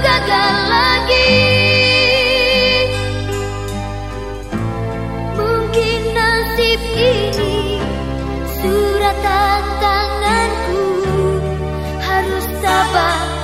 gagal lagi. Mungkin nasib ini Surat tanganku Harus sabar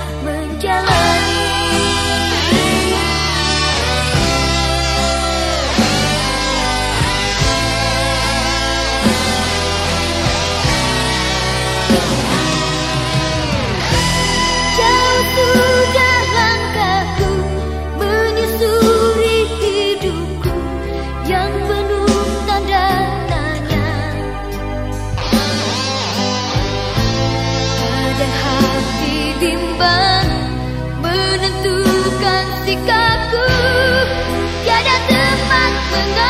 Tiada tempat mengapa